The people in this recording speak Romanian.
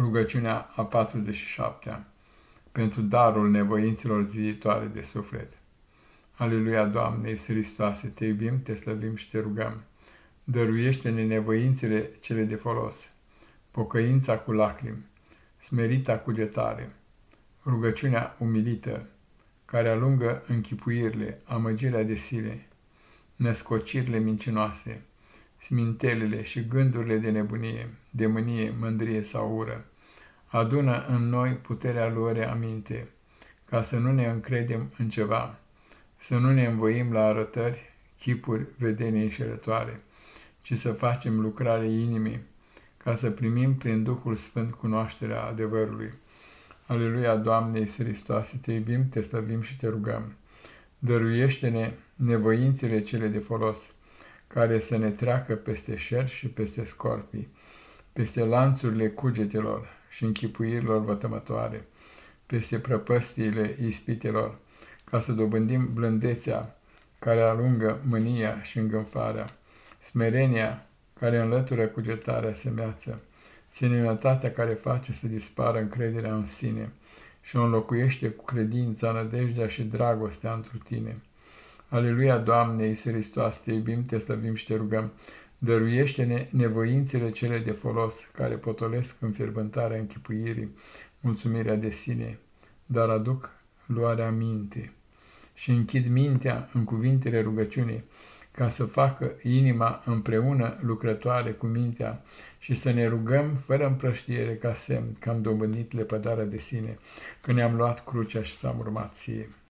Rugăciunea a 47-a pentru darul nevoinților ziditoare de suflet. Aleluia, Doamne, Iisus Hristoase, te iubim, te slăvim și te rugăm. Dăruiește-ne nevoințele cele de folos, pocăința cu lacrimi, smerita cugetare, rugăciunea umilită, care alungă închipuirile, amăgirea de sile, născocirile mincinoase, smintelele și gândurile de nebunie, de mânie, mândrie sau ură. Adună în noi puterea lor aminte, ca să nu ne încredem în ceva, să nu ne învoim la arătări, chipuri, vedenii înșelătoare, ci să facem lucrare inimii, ca să primim prin Duhul Sfânt cunoașterea adevărului. Aleluia, Doamne Iisus Hristoase, te iubim, te slăvim și te rugăm. Dăruiește-ne nevoințele cele de folos, care să ne treacă peste șer și peste scorpii, peste lanțurile cugetelor și închipuirilor vătămătoare, peste prăpăstiile ispitelor, ca să dobândim blândețea care alungă mânia și îngânfarea, smerenia care înlătură cugetarea semeață, seninătatea care face să dispară încrederea în sine și o înlocuiește cu credința, nădejdea și dragostea întru tine. Aleluia, Doamne, Iisus Hristos, te iubim, te slăvim și te rugăm. Dăruiește-ne nevoințele cele de folos, care potolesc înfierbântarea închipuirii, mulțumirea de sine, dar aduc luarea minte și închid mintea în cuvintele rugăciunii, ca să facă inima împreună lucrătoare cu mintea și să ne rugăm fără împrăștiere ca semn că am dobândit lepădarea de sine, că ne-am luat crucea și s-am urmat ție.